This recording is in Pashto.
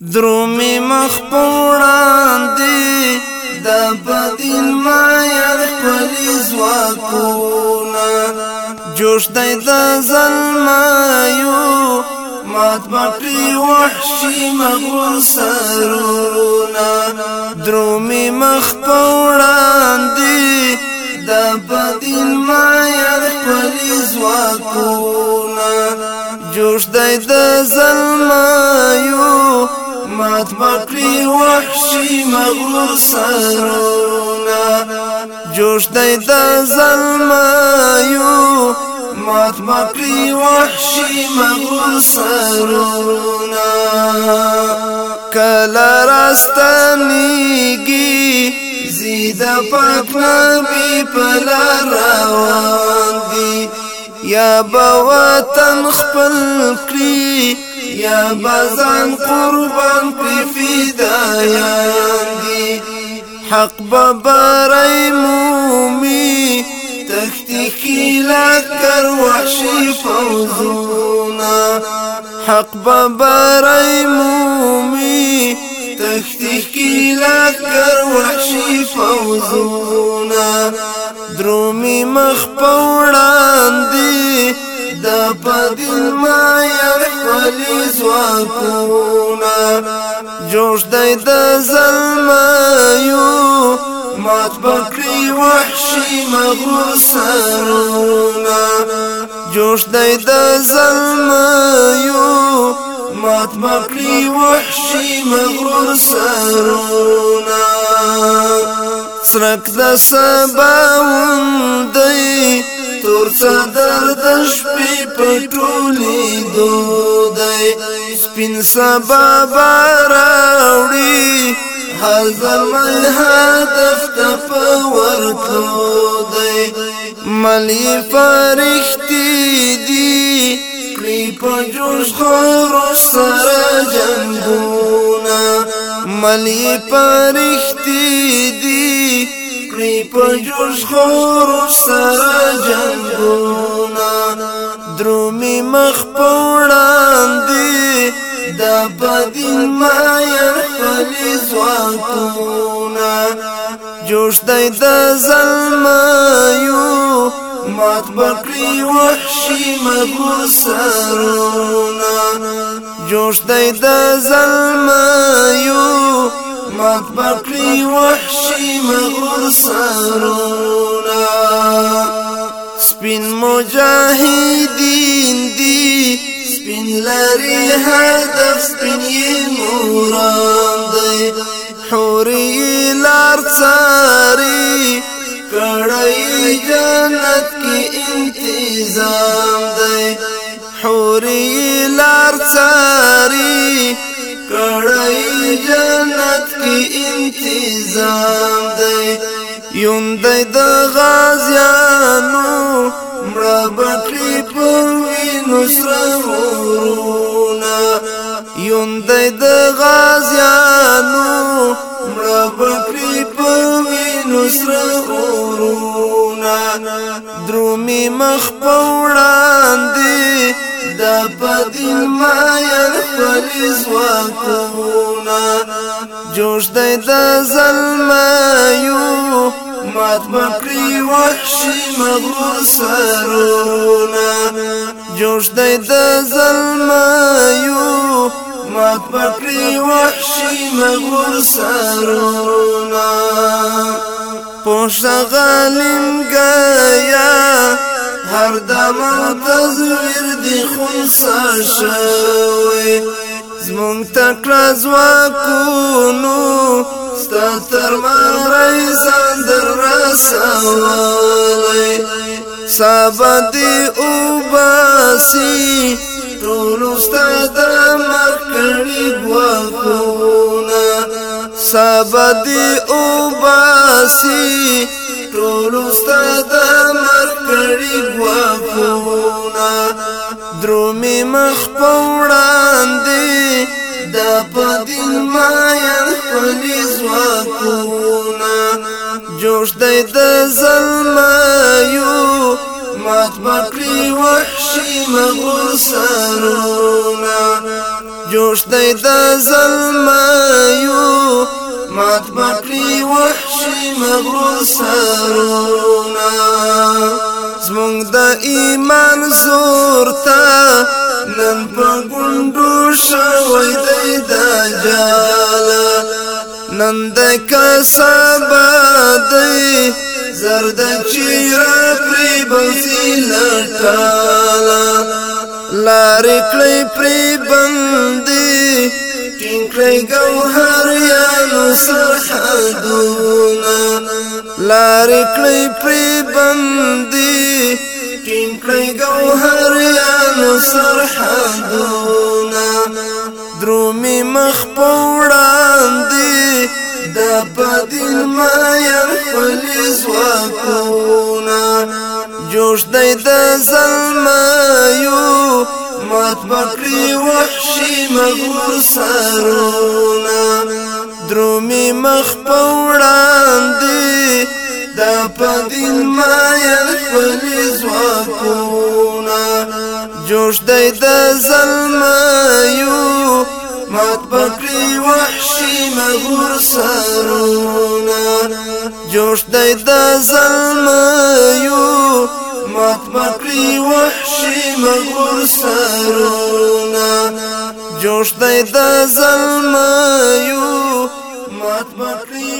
درومي مخ پوړان دي د بدین ما یاد خپل زواکونه جوش دای د زلمایو مات بټي وحشي مغول سرونه درومي مخ پوړان دي د بدین ما یاد خپل زواکونه جوش دای د زلمایو مات بکری وحشی مغرور سرونا جوش دی دا ظلمایو مات بکری وحشی مغرور سرونا کلا راستانیگی زید پاک نبی پلا روان دی یا با وطن خپل کری يا بازان قربان في فدایان دی حق ببارای مومي تختكي لك کر فوزونا حق ببارای مومي تختكي لك کر فوزونا درومي مخبوران دي دا پا سوا کورونا جوش دی د زلمایو مات بکری وحشی مغرور سرونا جوش دی د زلمایو مات بکری وحشی مغرور سرونا سرک د سباوند دی تور صدر د شپې په ټولې دوده سپین سبا راوړي حاضر مل هدف تپ ورتلو دی ملی فرښتې دی کلی په جوش خور سره جنگونه ملی فرښتې دی کلی په جوش خور سره جنگونه درومي مخ پوړاندې دا پدین ما يرفلي زواکونا جوش دای د زلمایو مات بکری وحشی مغور سرونا جوش دای د زلمایو مات بکری وحشی مغور سرونا سپین مجاهدین دی سپین لري هدف سپین یې موران دی حوري لار ساري کړی جنت کې انتظام دی حوري لار ساري کړی جنت کې انتظام یون دی د غازیانو مړه بکړي په وینو سره ورونه یون دی د غازیانو مړه بکړي په وینو سره ورونه درومي مخ په وړاندې د پدین مایر فلز وکونه جوش دی د زلمایو مات مکری وحشی مغرور سرونا جوش دی د ظلمایو مات مکری وحشی مغرور سرونا پوش غالم گایا هر دمان تزویر دی خونسا شوی زمونگ تکرز وکونو ستا ترمان رئیسان در رسولی سابا دی او باسی ټولو ستا د مرکړی ګواکونه سابا دی او باسی ټولو ستا د مرکړی ګواکونه درومي مخ په وړاندې دا پدین ما یل پلیز واکونا جوش دی د زلمایو مات بکری وحشی مغور سرونا جوش دی د زلمایو مات بکری وحشی مغور سرونا زمونږ د ایمان سورتا نن په ګوندو شوی د نن د کسب دی زرد چیرا پری بوسی لټالا لارې کړې پری بندي ټینګړې ګوهر یا نو سرحدونه لارې کړې پری بندي ټینګړې ګوهر یا نو سرحدونه درومي مخ پوره په دین ما ير پولیس وکونا جوش دای د سلمایو مات بکری وحشی مغور سرونا درومی مخ پوڑان دی دا پا دین ما یر پلیز وکونا جوش دی دا زلمان مات بکری وحشی مغور سرونا جوش دی دا ظلمیو مات بکری وحشی مغور سرونا جوش دی دا ظلمیو مات بکری